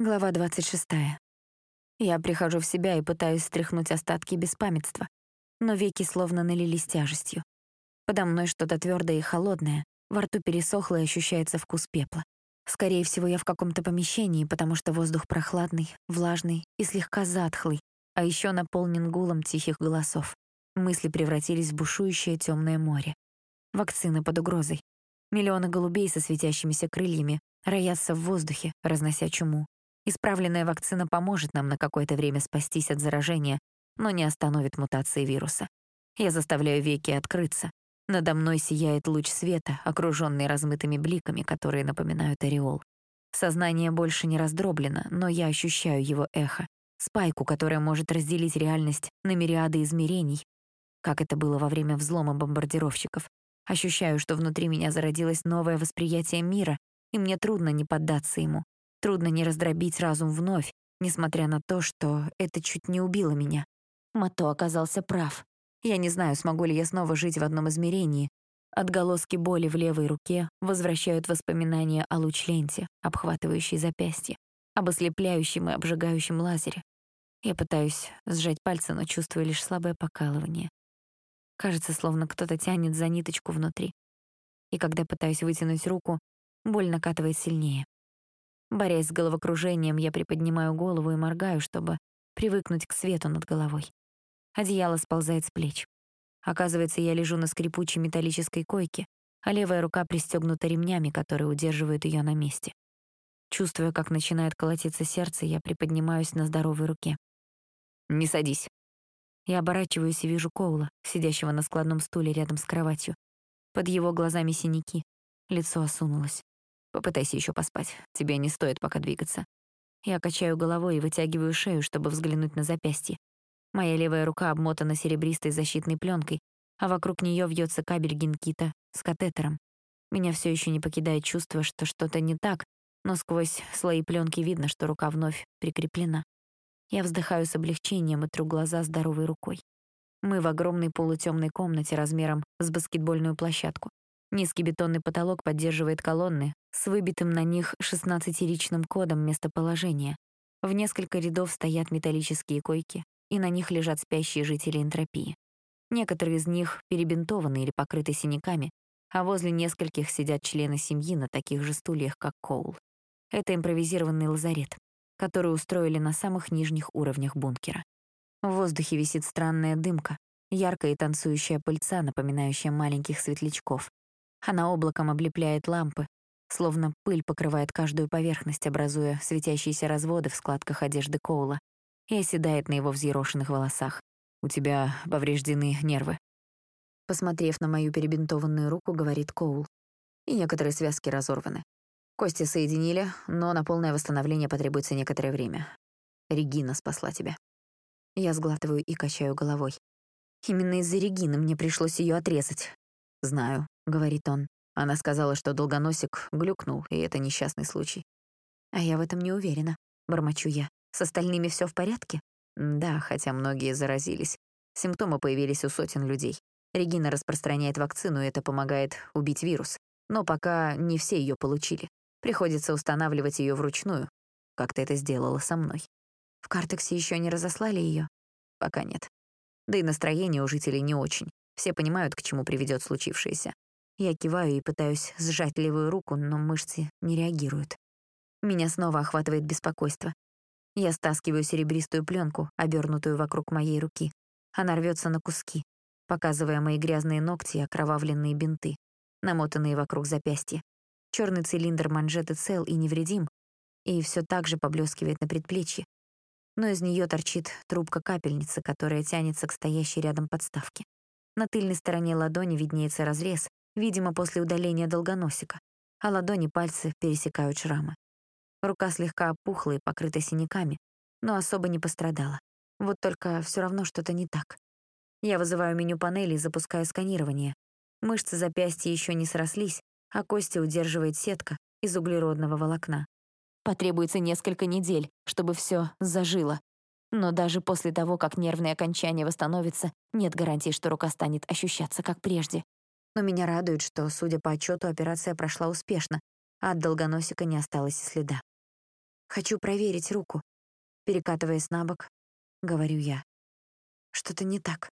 Глава 26. Я прихожу в себя и пытаюсь стряхнуть остатки беспамятства, но веки словно налились тяжестью. Подо мной что-то твердое и холодное, во рту пересохло и ощущается вкус пепла. Скорее всего, я в каком-то помещении, потому что воздух прохладный, влажный и слегка затхлый, а еще наполнен гулом тихих голосов. Мысли превратились в бушующее темное море. Вакцины под угрозой. Миллионы голубей со светящимися крыльями роятся в воздухе, разнося чуму. Исправленная вакцина поможет нам на какое-то время спастись от заражения, но не остановит мутации вируса. Я заставляю веки открыться. Надо мной сияет луч света, окруженный размытыми бликами, которые напоминают ореол. Сознание больше не раздроблено, но я ощущаю его эхо. Спайку, которая может разделить реальность на мириады измерений, как это было во время взлома бомбардировщиков. Ощущаю, что внутри меня зародилось новое восприятие мира, и мне трудно не поддаться ему. Трудно не раздробить разум вновь, несмотря на то, что это чуть не убило меня. Мато оказался прав. Я не знаю, смогу ли я снова жить в одном измерении. Отголоски боли в левой руке возвращают воспоминания о луч-ленте, обхватывающей запястье, об ослепляющем и обжигающем лазере. Я пытаюсь сжать пальцы, но чувствую лишь слабое покалывание. Кажется, словно кто-то тянет за ниточку внутри. И когда пытаюсь вытянуть руку, боль накатывает сильнее. Борясь с головокружением, я приподнимаю голову и моргаю, чтобы привыкнуть к свету над головой. Одеяло сползает с плеч. Оказывается, я лежу на скрипучей металлической койке, а левая рука пристегнута ремнями, которые удерживают ее на месте. Чувствуя, как начинает колотиться сердце, я приподнимаюсь на здоровой руке. «Не садись». Я оборачиваюсь и вижу Коула, сидящего на складном стуле рядом с кроватью. Под его глазами синяки, лицо осунулось. Попытайся еще поспать. Тебе не стоит пока двигаться. Я качаю головой и вытягиваю шею, чтобы взглянуть на запястье. Моя левая рука обмотана серебристой защитной пленкой, а вокруг нее вьется кабель гинкита с катетером. Меня все еще не покидает чувство, что что-то не так, но сквозь слои пленки видно, что рука вновь прикреплена. Я вздыхаю с облегчением и тру глаза здоровой рукой. Мы в огромной полутемной комнате размером с баскетбольную площадку. Низкий бетонный потолок поддерживает колонны с выбитым на них 16-ричным кодом местоположения. В несколько рядов стоят металлические койки, и на них лежат спящие жители энтропии. Некоторые из них перебинтованы или покрыты синяками, а возле нескольких сидят члены семьи на таких же стульях, как Коул. Это импровизированный лазарет, который устроили на самых нижних уровнях бункера. В воздухе висит странная дымка, яркая и танцующая пыльца, напоминающая маленьких светлячков, она облаком облепляет лампы, словно пыль покрывает каждую поверхность, образуя светящиеся разводы в складках одежды Коула и оседает на его взъерошенных волосах. «У тебя повреждены нервы». Посмотрев на мою перебинтованную руку, говорит Коул. И некоторые связки разорваны. Кости соединили, но на полное восстановление потребуется некоторое время. Регина спасла тебя. Я сглатываю и качаю головой. Именно из-за Регины мне пришлось ее отрезать. Знаю, говорит он. Она сказала, что долгоносик глюкнул, и это несчастный случай. А я в этом не уверена, бормочу я. С остальными все в порядке? Да, хотя многие заразились. Симптомы появились у сотен людей. Регина распространяет вакцину, и это помогает убить вирус. Но пока не все ее получили. Приходится устанавливать ее вручную, как ты это сделала со мной. В Картексе еще не разослали ее? Пока нет. Да и настроение у жителей не очень. Все понимают, к чему приведет случившееся. Я киваю и пытаюсь сжать левую руку, но мышцы не реагируют. Меня снова охватывает беспокойство. Я стаскиваю серебристую пленку, обернутую вокруг моей руки. Она рвется на куски, показывая мои грязные ногти и окровавленные бинты, намотанные вокруг запястья. Черный цилиндр манжеты цел и невредим, и все так же поблескивает на предплечье. Но из нее торчит трубка капельницы, которая тянется к стоящей рядом подставке. На тыльной стороне ладони виднеется разрез, видимо, после удаления долгоносика, а ладони пальцы пересекают шрамы. Рука слегка опухла и покрыта синяками, но особо не пострадала. Вот только все равно что-то не так. Я вызываю меню панели и запускаю сканирование. Мышцы запястья еще не срослись, а кости удерживает сетка из углеродного волокна. Потребуется несколько недель, чтобы все зажило. Но даже после того, как нервные окончания восстановятся, нет гарантии, что рука станет ощущаться как прежде. Но меня радует, что, судя по отчету, операция прошла успешно, а от долгоносика не осталось и следа. Хочу проверить руку. Перекатываясь на бок, говорю я. Что-то не так.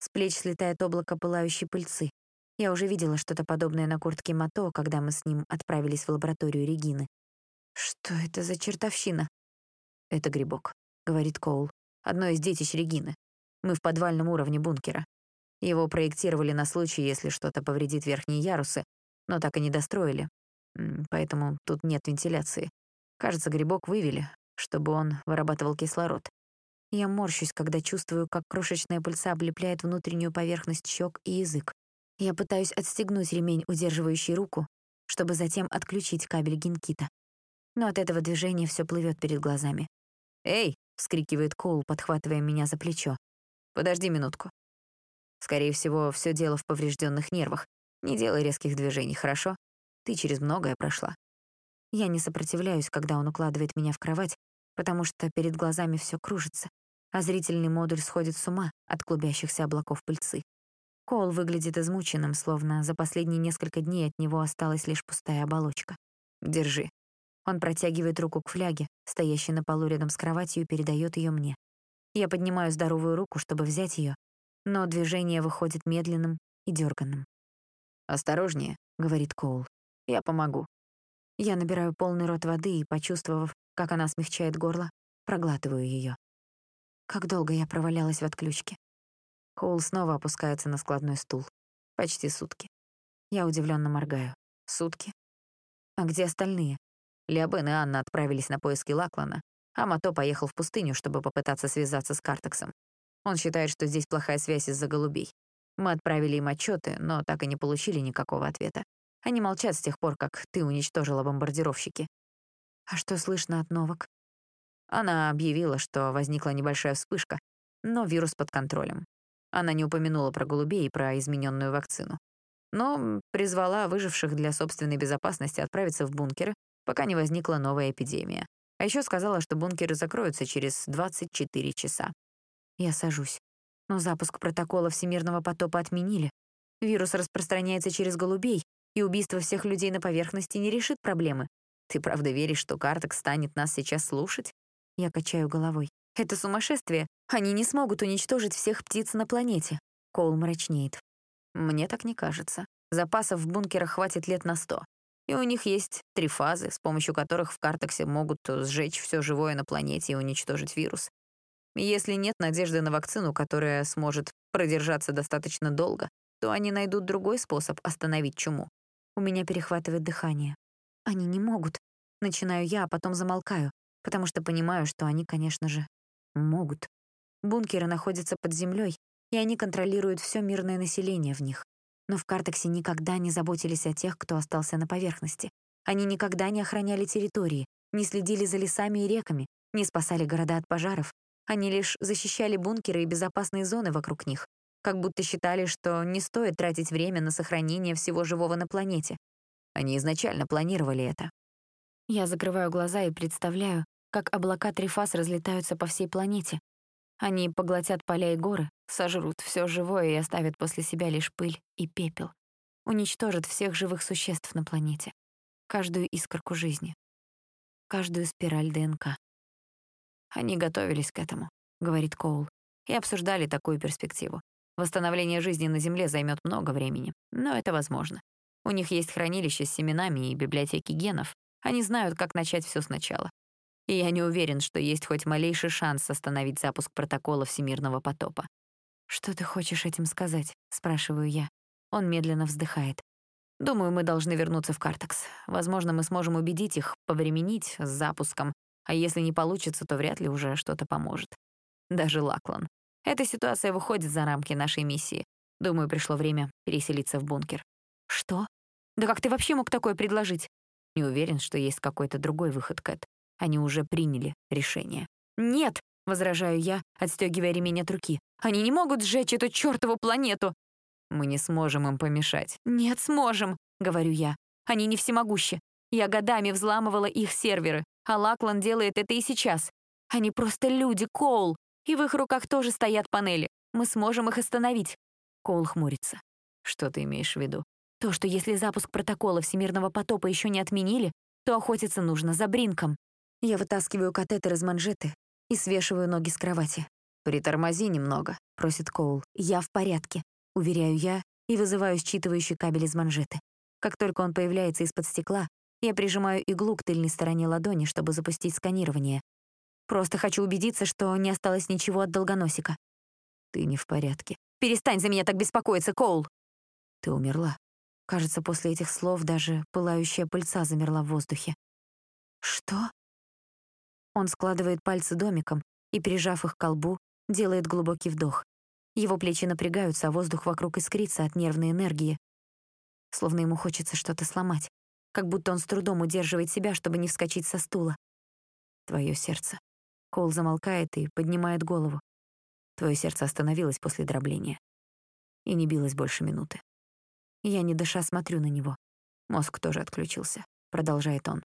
С плеч слетает облако пылающей пыльцы. Я уже видела что-то подобное на куртке Мато, когда мы с ним отправились в лабораторию Регины. Что это за чертовщина? Это грибок, говорит Коул. Одно из детищ Регины. Мы в подвальном уровне бункера. Его проектировали на случай, если что-то повредит верхние ярусы, но так и не достроили. Поэтому тут нет вентиляции. Кажется, грибок вывели, чтобы он вырабатывал кислород. Я морщусь, когда чувствую, как крошечная пыльца облепляет внутреннюю поверхность щек и язык. Я пытаюсь отстегнуть ремень, удерживающий руку, чтобы затем отключить кабель гинкита. Но от этого движения все плывет перед глазами. «Эй!» — вскрикивает Коул, подхватывая меня за плечо. «Подожди минутку». Скорее всего, все дело в поврежденных нервах. Не делай резких движений, хорошо? Ты через многое прошла. Я не сопротивляюсь, когда он укладывает меня в кровать, потому что перед глазами все кружится а зрительный модуль сходит с ума от клубящихся облаков пыльцы. Коул выглядит измученным, словно за последние несколько дней от него осталась лишь пустая оболочка. «Держи». Он протягивает руку к фляге, стоящей на полу рядом с кроватью, и передает ее мне. Я поднимаю здоровую руку, чтобы взять ее, но движение выходит медленным и дерганным. «Осторожнее», — говорит Коул. «Я помогу». Я набираю полный рот воды и, почувствовав, как она смягчает горло, проглатываю ее. Как долго я провалялась в отключке. Коул снова опускается на складной стул. Почти сутки. Я удивленно моргаю. Сутки? А где остальные? Леобен и Анна отправились на поиски Лаклана, а Мато поехал в пустыню, чтобы попытаться связаться с Картексом. Он считает, что здесь плохая связь из-за голубей. Мы отправили им отчеты, но так и не получили никакого ответа. Они молчат с тех пор, как ты уничтожила бомбардировщики. А что слышно от новок? Она объявила, что возникла небольшая вспышка, но вирус под контролем. Она не упомянула про голубей и про измененную вакцину. Но призвала выживших для собственной безопасности отправиться в бункеры, пока не возникла новая эпидемия. А еще сказала, что бункеры закроются через 24 часа. Я сажусь. Но запуск протокола всемирного потопа отменили. Вирус распространяется через голубей, и убийство всех людей на поверхности не решит проблемы. Ты правда веришь, что Картек станет нас сейчас слушать? Я качаю головой. Это сумасшествие. Они не смогут уничтожить всех птиц на планете. Коул мрачнеет. Мне так не кажется. Запасов в бункерах хватит лет на сто. И у них есть три фазы, с помощью которых в Картексе могут сжечь все живое на планете и уничтожить вирус. Если нет надежды на вакцину, которая сможет продержаться достаточно долго, то они найдут другой способ остановить чуму. У меня перехватывает дыхание. Они не могут. Начинаю я, а потом замолкаю потому что понимаю, что они, конечно же, могут. Бункеры находятся под землей, и они контролируют все мирное население в них. Но в Картексе никогда не заботились о тех, кто остался на поверхности. Они никогда не охраняли территории, не следили за лесами и реками, не спасали города от пожаров. Они лишь защищали бункеры и безопасные зоны вокруг них, как будто считали, что не стоит тратить время на сохранение всего живого на планете. Они изначально планировали это. Я закрываю глаза и представляю, как облака трифас разлетаются по всей планете. Они поглотят поля и горы, сожрут все живое и оставят после себя лишь пыль и пепел. Уничтожат всех живых существ на планете. Каждую искорку жизни. Каждую спираль ДНК. Они готовились к этому, говорит Коул, и обсуждали такую перспективу. Восстановление жизни на Земле займет много времени, но это возможно. У них есть хранилище с семенами и библиотеки генов. Они знают, как начать все сначала и я не уверен, что есть хоть малейший шанс остановить запуск протокола всемирного потопа. «Что ты хочешь этим сказать?» — спрашиваю я. Он медленно вздыхает. «Думаю, мы должны вернуться в Картекс. Возможно, мы сможем убедить их повременить с запуском, а если не получится, то вряд ли уже что-то поможет. Даже Лаклан. Эта ситуация выходит за рамки нашей миссии. Думаю, пришло время переселиться в бункер». «Что? Да как ты вообще мог такое предложить?» Не уверен, что есть какой-то другой выход, Кэт. Они уже приняли решение. «Нет!» — возражаю я, отстегивая ремень от руки. «Они не могут сжечь эту чертову планету!» «Мы не сможем им помешать». «Нет, сможем!» — говорю я. «Они не всемогущи. Я годами взламывала их серверы, а Лаклан делает это и сейчас. Они просто люди, Коул, и в их руках тоже стоят панели. Мы сможем их остановить». Коул хмурится. «Что ты имеешь в виду?» «То, что если запуск протокола Всемирного потопа еще не отменили, то охотиться нужно за Бринком. Я вытаскиваю катетер из манжеты и свешиваю ноги с кровати. «Притормози немного», — просит Коул. «Я в порядке», — уверяю я и вызываю считывающий кабель из манжеты. Как только он появляется из-под стекла, я прижимаю иглу к тыльной стороне ладони, чтобы запустить сканирование. Просто хочу убедиться, что не осталось ничего от долгоносика. «Ты не в порядке». «Перестань за меня так беспокоиться, Коул!» «Ты умерла». Кажется, после этих слов даже пылающая пыльца замерла в воздухе. «Что?» Он складывает пальцы домиком и, прижав их к колбу, делает глубокий вдох. Его плечи напрягаются, а воздух вокруг искрится от нервной энергии. Словно ему хочется что-то сломать. Как будто он с трудом удерживает себя, чтобы не вскочить со стула. Твое сердце. Кол замолкает и поднимает голову. Твое сердце остановилось после дробления. И не билось больше минуты. Я, не дыша, смотрю на него. Мозг тоже отключился. Продолжает он.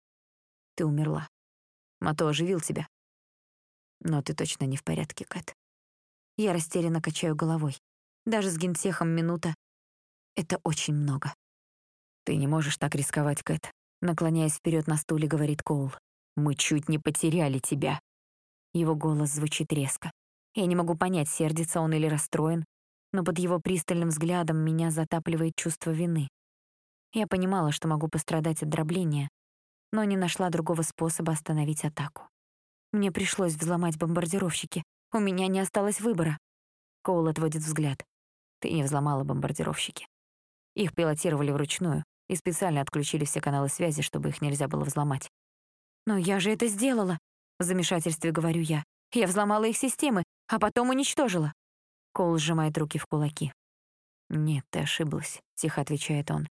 Ты умерла. Мато оживил тебя. Но ты точно не в порядке, Кэт. Я растерянно качаю головой. Даже с генсехом минута — это очень много. Ты не можешь так рисковать, Кэт. Наклоняясь вперед на стуле, говорит Коул. Мы чуть не потеряли тебя. Его голос звучит резко. Я не могу понять, сердится он или расстроен, но под его пристальным взглядом меня затапливает чувство вины. Я понимала, что могу пострадать от дробления, но не нашла другого способа остановить атаку. Мне пришлось взломать бомбардировщики. У меня не осталось выбора. Коул отводит взгляд. Ты не взломала бомбардировщики. Их пилотировали вручную и специально отключили все каналы связи, чтобы их нельзя было взломать. «Но я же это сделала!» — в замешательстве говорю я. «Я взломала их системы, а потом уничтожила». Коул сжимает руки в кулаки. «Нет, ты ошиблась», — тихо отвечает он.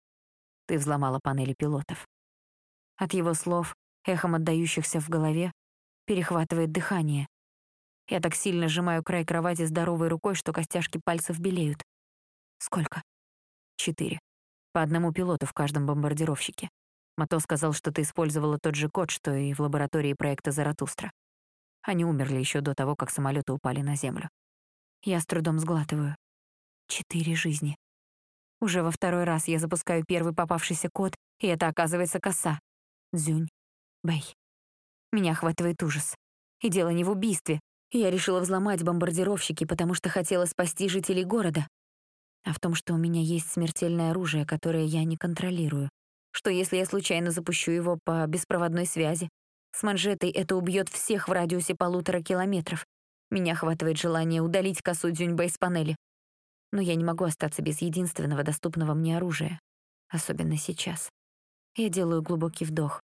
«Ты взломала панели пилотов. От его слов, эхом отдающихся в голове, перехватывает дыхание. Я так сильно сжимаю край кровати здоровой рукой, что костяшки пальцев белеют. Сколько? Четыре. По одному пилоту в каждом бомбардировщике. Мато сказал, что ты использовала тот же код, что и в лаборатории проекта Заратустра. Они умерли еще до того, как самолеты упали на Землю. Я с трудом сглатываю. Четыре жизни. Уже во второй раз я запускаю первый попавшийся код, и это оказывается коса. Дзюнь. Бэй. Меня охватывает ужас. И дело не в убийстве. Я решила взломать бомбардировщики, потому что хотела спасти жителей города. А в том, что у меня есть смертельное оружие, которое я не контролирую. Что если я случайно запущу его по беспроводной связи? С манжетой это убьет всех в радиусе полутора километров. Меня охватывает желание удалить косу Дзюньбэй с панели. Но я не могу остаться без единственного доступного мне оружия. Особенно сейчас. Я делаю глубокий вдох.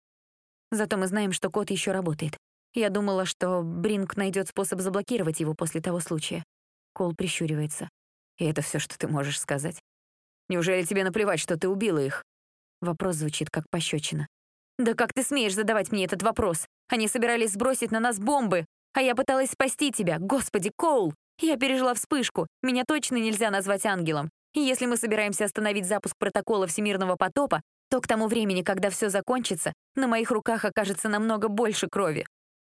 Зато мы знаем, что код еще работает. Я думала, что Бринг найдет способ заблокировать его после того случая. Кол прищуривается. И это все, что ты можешь сказать? Неужели тебе наплевать, что ты убила их? Вопрос звучит как пощечина. «Да как ты смеешь задавать мне этот вопрос? Они собирались сбросить на нас бомбы, а я пыталась спасти тебя. Господи, Коул! Я пережила вспышку. Меня точно нельзя назвать ангелом. И если мы собираемся остановить запуск протокола Всемирного потопа, то к тому времени, когда все закончится, на моих руках окажется намного больше крови.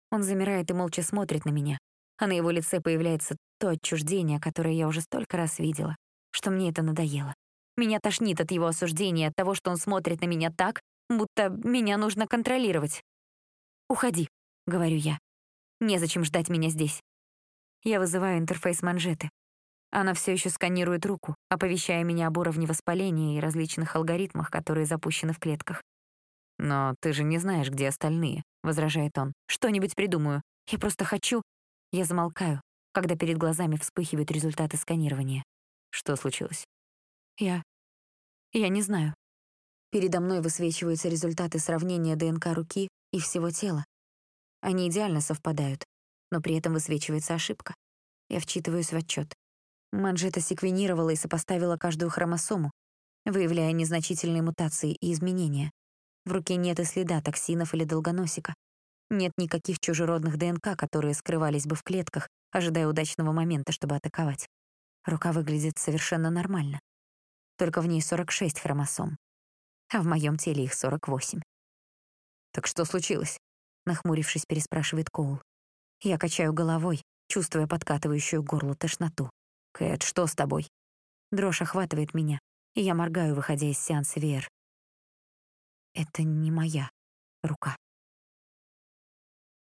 Он замирает и молча смотрит на меня, а на его лице появляется то отчуждение, которое я уже столько раз видела, что мне это надоело. Меня тошнит от его осуждения, от того, что он смотрит на меня так, будто меня нужно контролировать. «Уходи», — говорю я. «Незачем ждать меня здесь». Я вызываю интерфейс манжеты. Она все еще сканирует руку, оповещая меня об уровне воспаления и различных алгоритмах, которые запущены в клетках. «Но ты же не знаешь, где остальные», — возражает он. «Что-нибудь придумаю. Я просто хочу...» Я замолкаю, когда перед глазами вспыхивают результаты сканирования. Что случилось? Я... Я не знаю. Передо мной высвечиваются результаты сравнения ДНК руки и всего тела. Они идеально совпадают, но при этом высвечивается ошибка. Я вчитываюсь в отчет. Манжета секвенировала и сопоставила каждую хромосому, выявляя незначительные мутации и изменения. В руке нет и следа токсинов или долгоносика. Нет никаких чужеродных ДНК, которые скрывались бы в клетках, ожидая удачного момента, чтобы атаковать. Рука выглядит совершенно нормально. Только в ней 46 хромосом, а в моем теле их 48. «Так что случилось?» — нахмурившись, переспрашивает Коул. Я качаю головой, чувствуя подкатывающую горло тошноту. «Кэт, что с тобой?» Дрожь охватывает меня, и я моргаю, выходя из сеанса VR. Это не моя рука.